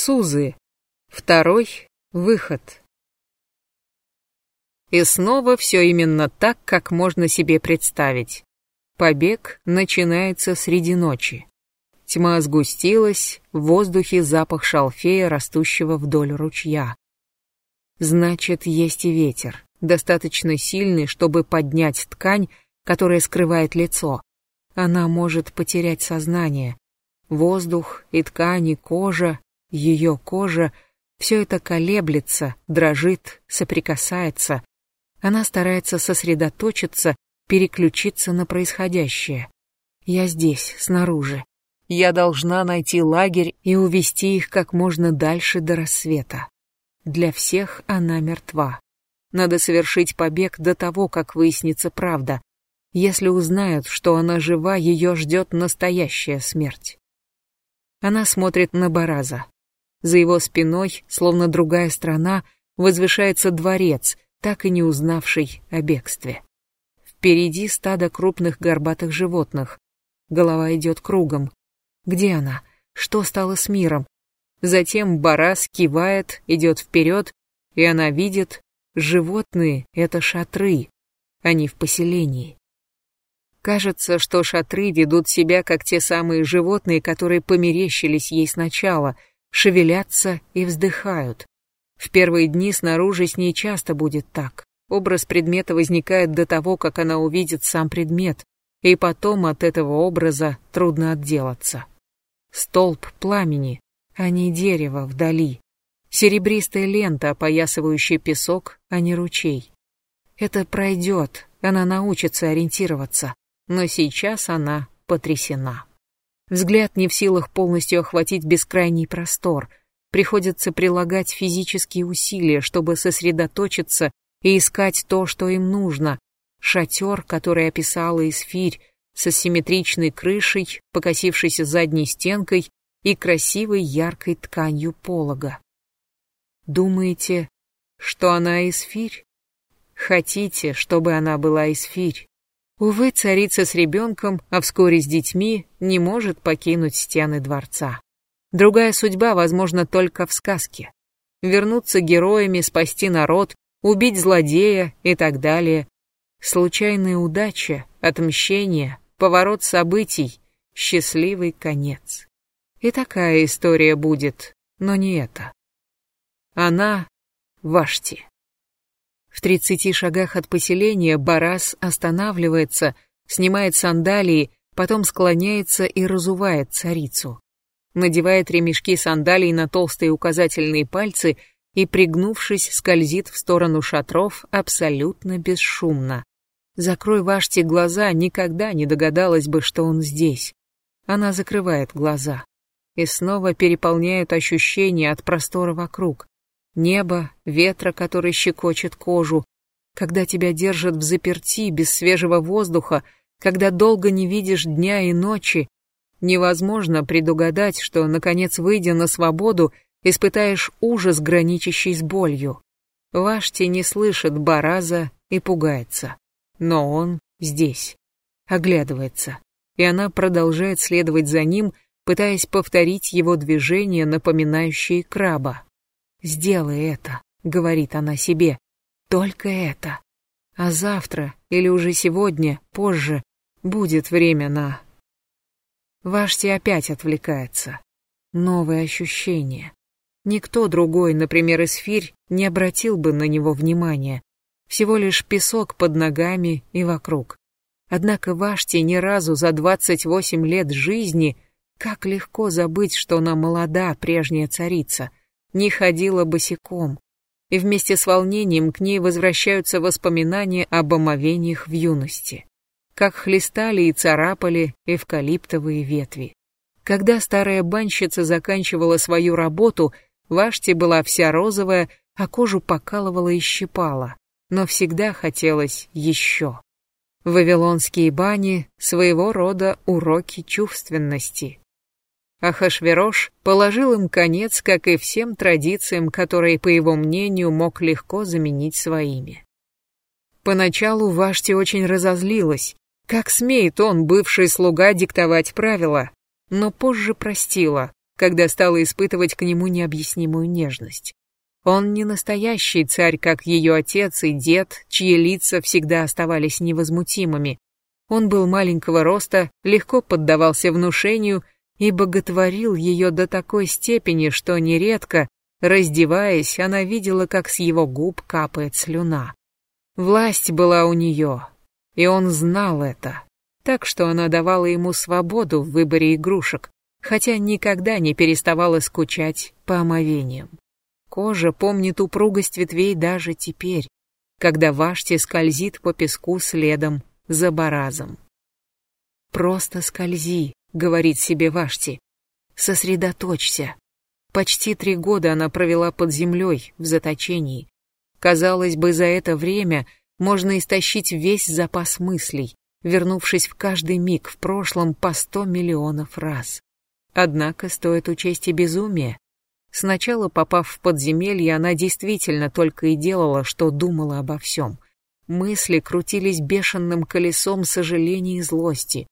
Сузы. Второй выход. И снова все именно так, как можно себе представить. Побег начинается среди ночи. Тьма сгустилась, в воздухе запах шалфея, растущего вдоль ручья. Значит, есть и ветер, достаточно сильный, чтобы поднять ткань, которая скрывает лицо. Она может потерять сознание. Воздух и ткань и кожа ее кожа, все это колеблется, дрожит, соприкасается. Она старается сосредоточиться, переключиться на происходящее. Я здесь, снаружи. Я должна найти лагерь и увести их как можно дальше до рассвета. Для всех она мертва. Надо совершить побег до того, как выяснится правда. Если узнают, что она жива, ее ждет настоящая смерть. Она смотрит на Бараза. За его спиной, словно другая страна, возвышается дворец, так и не узнавший о бегстве. Впереди стадо крупных горбатых животных. Голова идет кругом. Где она? Что стало с миром? Затем Барас кивает, идет вперед, и она видит, животные — это шатры, они в поселении. Кажется, что шатры ведут себя как те самые животные, которые померещились ей сначала — шевелятся и вздыхают. В первые дни снаружи с ней часто будет так. Образ предмета возникает до того, как она увидит сам предмет, и потом от этого образа трудно отделаться. Столб пламени, а не дерево вдали. Серебристая лента, опоясывающая песок, а не ручей. Это пройдет, она научится ориентироваться, но сейчас она потрясена. Взгляд не в силах полностью охватить бескрайний простор. Приходится прилагать физические усилия, чтобы сосредоточиться и искать то, что им нужно. Шатер, который описала Исфирь, со симметричной крышей, покосившейся задней стенкой и красивой яркой тканью полога. Думаете, что она Исфирь? Хотите, чтобы она была Исфирь? Увы, царица с ребенком, а вскоре с детьми, не может покинуть стены дворца. Другая судьба возможна только в сказке. Вернуться героями, спасти народ, убить злодея и так далее. Случайная удача, отмщение, поворот событий, счастливый конец. И такая история будет, но не это. Она — Вашти. В тридцати шагах от поселения Барас останавливается, снимает сандалии, потом склоняется и разувает царицу. Надевает ремешки сандалий на толстые указательные пальцы и, пригнувшись, скользит в сторону шатров абсолютно бесшумно. Закрой Вашти глаза, никогда не догадалась бы, что он здесь. Она закрывает глаза. И снова переполняют ощущения от простора вокруг неба, ветра, который щекочет кожу, когда тебя держат в заперти без свежего воздуха, когда долго не видишь дня и ночи, невозможно предугадать, что, наконец, выйдя на свободу, испытаешь ужас, граничащий с болью. Вашти не слышит Бараза и пугается. Но он здесь, оглядывается, и она продолжает следовать за ним, пытаясь повторить его движения, напоминающие краба. «Сделай это», — говорит она себе, — «только это. А завтра, или уже сегодня, позже, будет время на...» Вашти опять отвлекается. Новые ощущения. Никто другой, например, Эсфирь, не обратил бы на него внимания. Всего лишь песок под ногами и вокруг. Однако Вашти ни разу за 28 лет жизни, как легко забыть, что она молода, прежняя царица, не ходила босиком, и вместе с волнением к ней возвращаются воспоминания об омовениях в юности, как хлестали и царапали эвкалиптовые ветви. Когда старая банщица заканчивала свою работу, Вашти была вся розовая, а кожу покалывала и щипала, но всегда хотелось еще. Вавилонские бани — своего рода уроки чувственности. Ахашверош положил им конец, как и всем традициям, которые, по его мнению, мог легко заменить своими. Поначалу Вашти очень разозлилась. Как смеет он, бывший слуга, диктовать правила? Но позже простила. когда стала испытывать к нему необъяснимую нежность. Он не настоящий царь, как ее отец и дед, чьи лица всегда оставались невозмутимыми. Он был маленького роста, легко поддавался внушению и боготворил ее до такой степени, что нередко, раздеваясь, она видела, как с его губ капает слюна. Власть была у нее, и он знал это, так что она давала ему свободу в выборе игрушек, хотя никогда не переставала скучать по омовениям. Кожа помнит упругость ветвей даже теперь, когда Вашти скользит по песку следом за баразом. «Просто скользи», — говорит себе Вашти. «Сосредоточься». Почти три года она провела под землей, в заточении. Казалось бы, за это время можно истощить весь запас мыслей, вернувшись в каждый миг в прошлом по сто миллионов раз. Однако стоит учесть и безумие, Сначала, попав в подземелье, она действительно только и делала, что думала обо всем. Мысли крутились бешеным колесом сожаления и злости.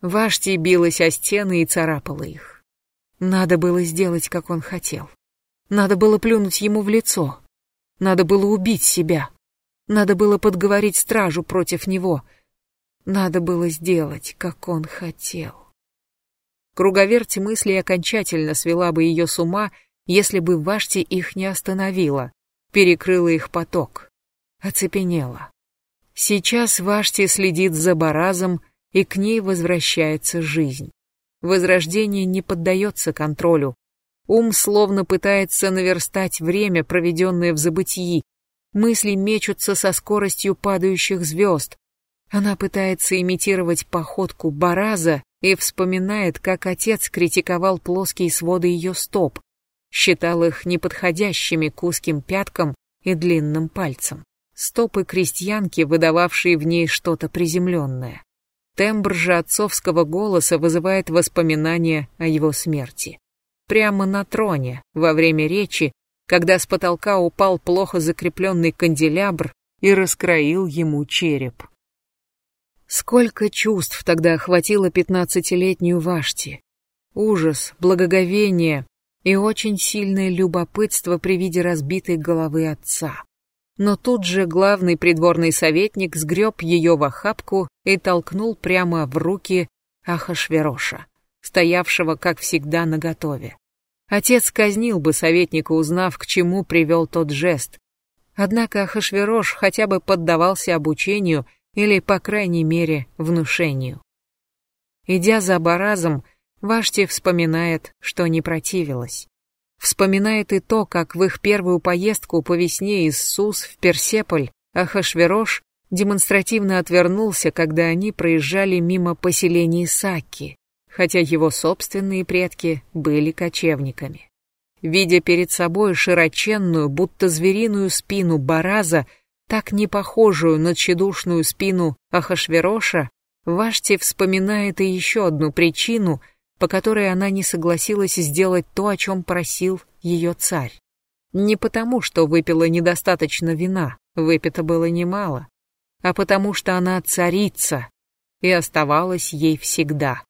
Вашти билась о стены и царапала их. Надо было сделать, как он хотел. Надо было плюнуть ему в лицо. Надо было убить себя. Надо было подговорить стражу против него. Надо было сделать, как он хотел. Круговерть мыслей окончательно свела бы ее с ума, если бы Вашти их не остановила, перекрыла их поток, оцепенела. Сейчас Вашти следит за Баразом, и к ней возвращается жизнь. Возрождение не поддается контролю. Ум словно пытается наверстать время, проведенное в забытии. Мысли мечутся со скоростью падающих звезд. Она пытается имитировать походку Бараза и вспоминает, как отец критиковал плоские своды ее стоп, считал их неподходящими к узким пяткам и длинным пальцам. Стопы крестьянки, выдававшие в ней что-то приземленное. Тембр же отцовского голоса вызывает воспоминания о его смерти. Прямо на троне, во время речи, когда с потолка упал плохо закрепленный канделябр и раскроил ему череп. Сколько чувств тогда охватило пятнадцатилетнюю Вашти. Ужас, благоговение, и очень сильное любопытство при виде разбитой головы отца. Но тут же главный придворный советник сгреб ее в охапку и толкнул прямо в руки Ахашвероша, стоявшего, как всегда, наготове. Отец казнил бы советника, узнав, к чему привел тот жест. Однако Ахашверош хотя бы поддавался обучению или, по крайней мере, внушению. Идя за Баразом, Вашти вспоминает, что не противилась. Вспоминает и то, как в их первую поездку по весне из Сус в Персеполь Ахашверош демонстративно отвернулся, когда они проезжали мимо поселений Сакки, хотя его собственные предки были кочевниками. Видя перед собой широченную, будто звериную спину Бараза, так не похожую на тщедушную спину Ахашвероша, Вашти вспоминает и еще одну причину — по которой она не согласилась сделать то, о чем просил ее царь. Не потому, что выпила недостаточно вина, выпито было немало, а потому что она царица и оставалась ей всегда.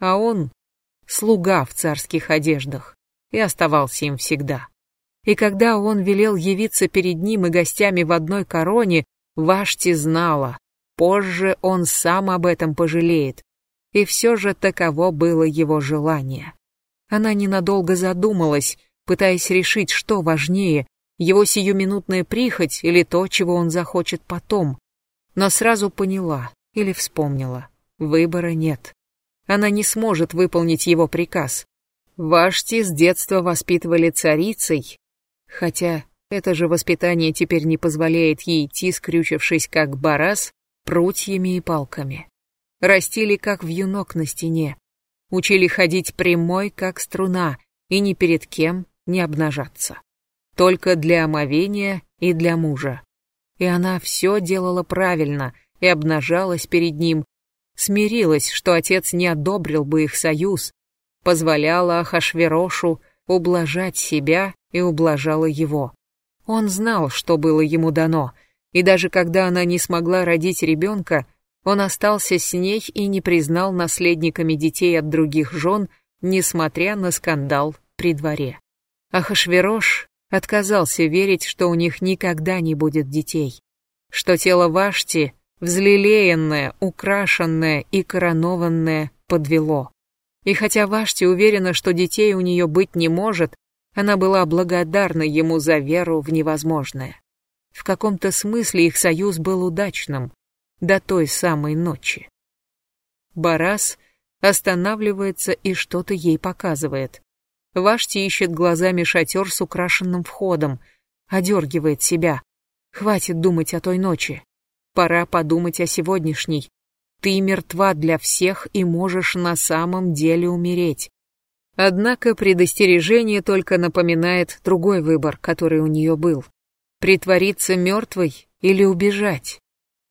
А он — слуга в царских одеждах и оставался им всегда. И когда он велел явиться перед ним и гостями в одной короне, Вашти знала, позже он сам об этом пожалеет, и все же таково было его желание. Она ненадолго задумалась, пытаясь решить, что важнее, его сиюминутная прихоть или то, чего он захочет потом. Но сразу поняла или вспомнила, выбора нет. Она не сможет выполнить его приказ. Вашти с детства воспитывали царицей, хотя это же воспитание теперь не позволяет ей идти, скрючившись как барас, прутьями и палками растили как вьюнок на стене, учили ходить прямой, как струна, и ни перед кем не обнажаться. Только для омовения и для мужа. И она все делала правильно и обнажалась перед ним, смирилась, что отец не одобрил бы их союз, позволяла Ахашверошу ублажать себя и ублажала его. Он знал, что было ему дано, и даже когда она не смогла родить ребенка, он остался с ней и не признал наследниками детей от других жен, несмотря на скандал при дворе. Ахашверош отказался верить, что у них никогда не будет детей, что тело Вашти, взлелеянное, украшенное и коронованное, подвело. И хотя Вашти уверена, что детей у нее быть не может, она была благодарна ему за веру в невозможное. В каком-то смысле их союз был удачным, до той самой ночи. Барас останавливается и что-то ей показывает. Вашти ищет глазами шатер с украшенным входом, одергивает себя. Хватит думать о той ночи. Пора подумать о сегодняшней. Ты мертва для всех и можешь на самом деле умереть. Однако предостережение только напоминает другой выбор, который у нее был. Притвориться мертвой или убежать.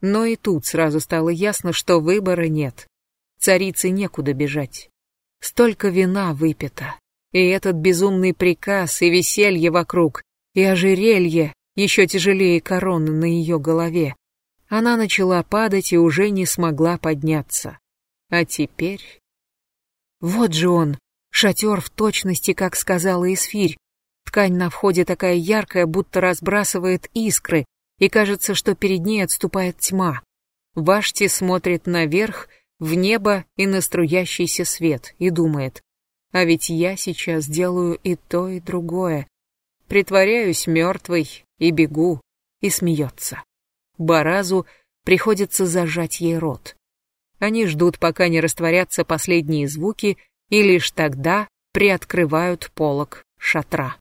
Но и тут сразу стало ясно, что выбора нет. Царице некуда бежать. Столько вина выпито. И этот безумный приказ, и веселье вокруг, и ожерелье, еще тяжелее короны на ее голове. Она начала падать и уже не смогла подняться. А теперь... Вот же он, шатер в точности, как сказала Исфирь. Ткань на входе такая яркая, будто разбрасывает искры, и кажется, что перед ней отступает тьма. Вашти смотрит наверх, в небо и на струящийся свет, и думает, а ведь я сейчас делаю и то, и другое. Притворяюсь мертвой и бегу, и смеется. Баразу приходится зажать ей рот. Они ждут, пока не растворятся последние звуки, и лишь тогда приоткрывают полог шатра.